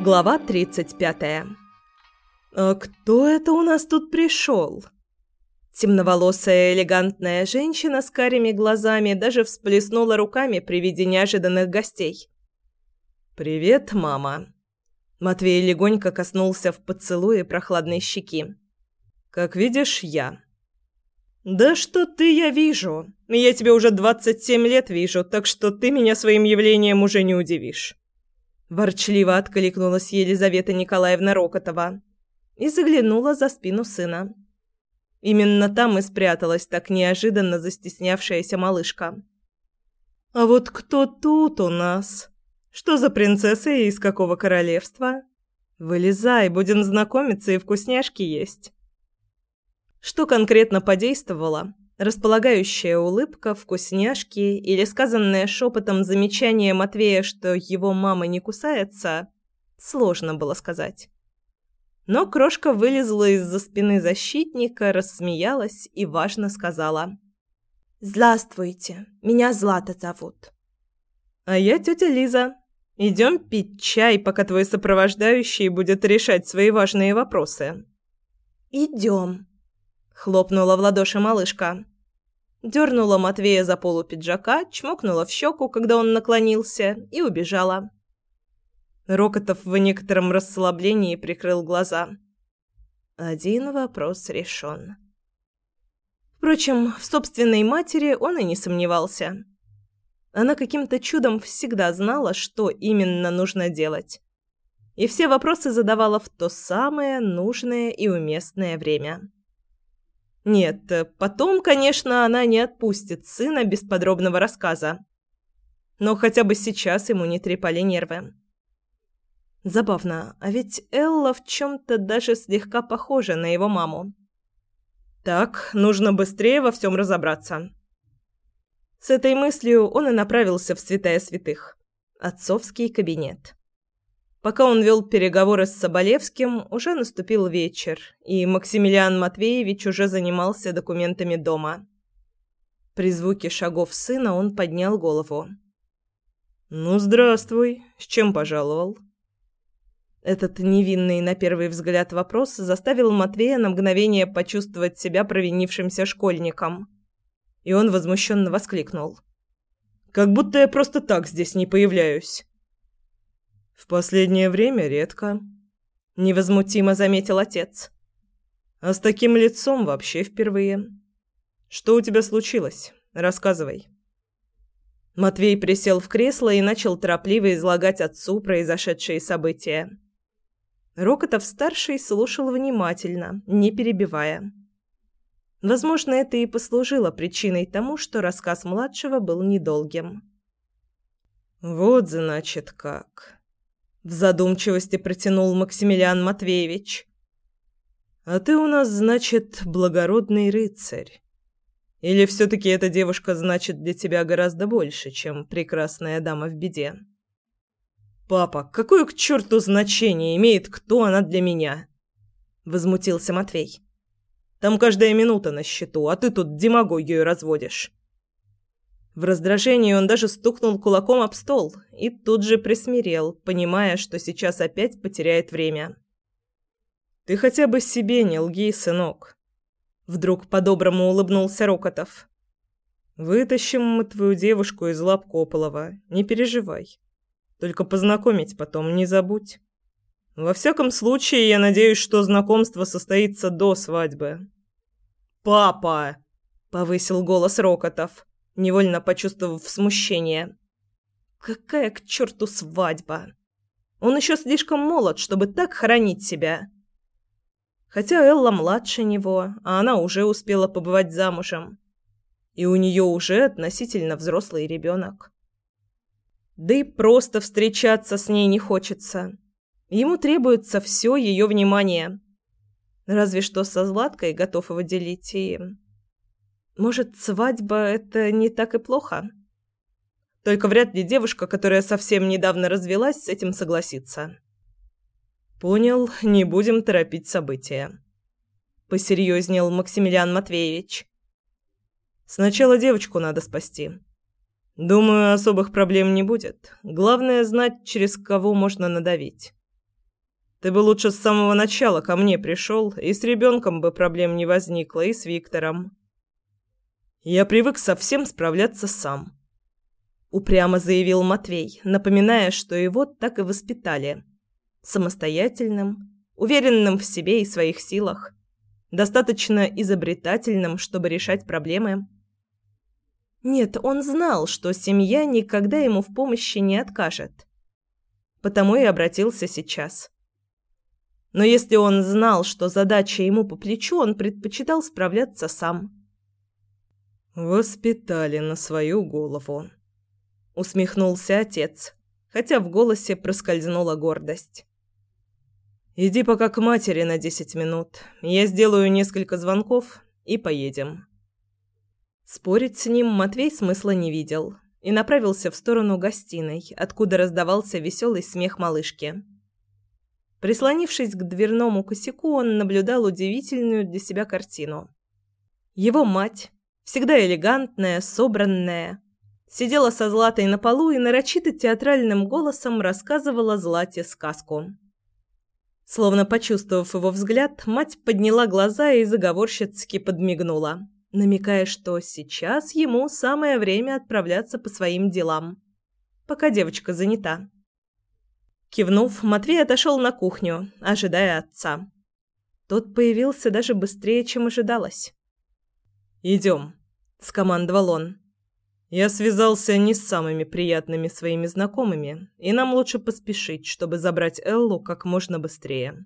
Глава 35. «А кто это у нас тут пришел?» Темноволосая элегантная женщина с карими глазами даже всплеснула руками при виде неожиданных гостей. «Привет, мама!» Матвей легонько коснулся в поцелуе прохладной щеки. «Как видишь, я». «Да что ты я вижу? Я тебе уже двадцать семь лет вижу, так что ты меня своим явлением уже не удивишь». Ворчливо откликнулась Елизавета Николаевна Рокотова и заглянула за спину сына. Именно там и спряталась так неожиданно застеснявшаяся малышка. «А вот кто тут у нас? Что за принцесса и из какого королевства? Вылезай, будем знакомиться и вкусняшки есть». Что конкретно подействовало? Располагающая улыбка, вкусняшки или сказанное шепотом замечание Матвея, что его мама не кусается, сложно было сказать. Но крошка вылезла из-за спины защитника, рассмеялась и важно сказала. «Здравствуйте, меня Злата зовут». «А я тетя Лиза. Идем пить чай, пока твой сопровождающий будет решать свои важные вопросы». «Идем», — хлопнула в ладоши малышка. Дернула Матвея за полу пиджака, чмокнула в щеку, когда он наклонился, и убежала. Рокотов в некотором расслаблении прикрыл глаза. Один вопрос решен. Впрочем, в собственной матери он и не сомневался. Она каким-то чудом всегда знала, что именно нужно делать. И все вопросы задавала в то самое нужное и уместное время. Нет, потом, конечно, она не отпустит сына без подробного рассказа. Но хотя бы сейчас ему не трепали нервы. Забавно, а ведь Элла в чем-то даже слегка похожа на его маму. Так, нужно быстрее во всем разобраться. С этой мыслью он и направился в святая святых. Отцовский кабинет. Пока он вел переговоры с Соболевским, уже наступил вечер, и Максимилиан Матвеевич уже занимался документами дома. При звуке шагов сына он поднял голову. «Ну, здравствуй. С чем пожаловал?» Этот невинный на первый взгляд вопрос заставил Матвея на мгновение почувствовать себя провинившимся школьником. И он возмущенно воскликнул. «Как будто я просто так здесь не появляюсь». «В последнее время редко», — невозмутимо заметил отец. «А с таким лицом вообще впервые. Что у тебя случилось? Рассказывай». Матвей присел в кресло и начал торопливо излагать отцу произошедшие события. Рокотов-старший слушал внимательно, не перебивая. Возможно, это и послужило причиной тому, что рассказ младшего был недолгим. «Вот, значит, как...» В задумчивости протянул Максимилиан Матвеевич. «А ты у нас, значит, благородный рыцарь. Или все-таки эта девушка значит для тебя гораздо больше, чем прекрасная дама в беде?» «Папа, какое к черту значение имеет, кто она для меня?» Возмутился Матвей. «Там каждая минута на счету, а ты тут демагогию разводишь». В раздражении он даже стукнул кулаком об стол и тут же присмирел, понимая, что сейчас опять потеряет время. «Ты хотя бы себе не лги, сынок!» Вдруг по-доброму улыбнулся Рокотов. «Вытащим мы твою девушку из лап Кополова, не переживай. Только познакомить потом не забудь. Во всяком случае, я надеюсь, что знакомство состоится до свадьбы. Папа, повысил голос Рокотов, невольно почувствовав смущение. Какая к черту свадьба? Он еще слишком молод, чтобы так хоронить себя. Хотя Элла младше него, а она уже успела побывать замужем. И у нее уже относительно взрослый ребенок. Да и просто встречаться с ней не хочется. Ему требуется все ее внимание. Разве что со Златкой готов его делить и... Может, свадьба — это не так и плохо? Только вряд ли девушка, которая совсем недавно развелась, с этим согласится. Понял, не будем торопить события. посерьезнел Максимилиан Матвеевич. Сначала девочку надо спасти. Думаю, особых проблем не будет. Главное знать, через кого можно надавить. Ты бы лучше с самого начала ко мне пришел, и с ребенком бы проблем не возникло, и с Виктором. Я привык совсем справляться сам. Упрямо заявил Матвей, напоминая, что его так и воспитали. Самостоятельным, уверенным в себе и своих силах, достаточно изобретательным, чтобы решать проблемы. Нет, он знал, что семья никогда ему в помощи не откажет. Потому и обратился сейчас. Но если он знал, что задача ему по плечу, он предпочитал справляться сам. «Воспитали на свою голову», — усмехнулся отец, хотя в голосе проскользнула гордость. «Иди пока к матери на десять минут. Я сделаю несколько звонков и поедем». Спорить с ним Матвей смысла не видел и направился в сторону гостиной, откуда раздавался веселый смех малышки. Прислонившись к дверному косяку, он наблюдал удивительную для себя картину. Его мать, всегда элегантная, собранная, сидела со Златой на полу и нарочито театральным голосом рассказывала Злате сказку. Словно почувствовав его взгляд, мать подняла глаза и заговорщицки подмигнула, намекая, что сейчас ему самое время отправляться по своим делам, пока девочка занята. Кивнув, Матвей отошел на кухню, ожидая отца. Тот появился даже быстрее, чем ожидалось. «Идем», — скомандовал он. «Я связался не с самыми приятными своими знакомыми, и нам лучше поспешить, чтобы забрать Эллу как можно быстрее».